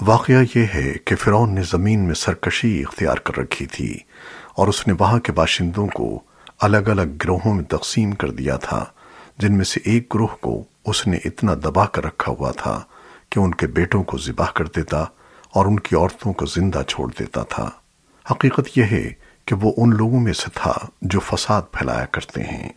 واقعہ یہ ہے کہ فرعون نے زمین میں سرکشی اختیار کر رکھی تھی اور اس نے وہاں کے باشندوں کو الگ الگ گروہوں میں تقسیم کر دیا تھا، جن میں سے ایک گروہ کو اس نے اتنا دبا کر رکھا ہوا تھا کہ ان کے بیٹوں کو ذبح کر دیتا اور ان کی عورتوں کو زندہ چھوڑ دیتا تھا۔ حقیقت یہ ہے کہ وہ ان لوگوں میں سے تھا جو فساد پھیلایا کرتے ہیں۔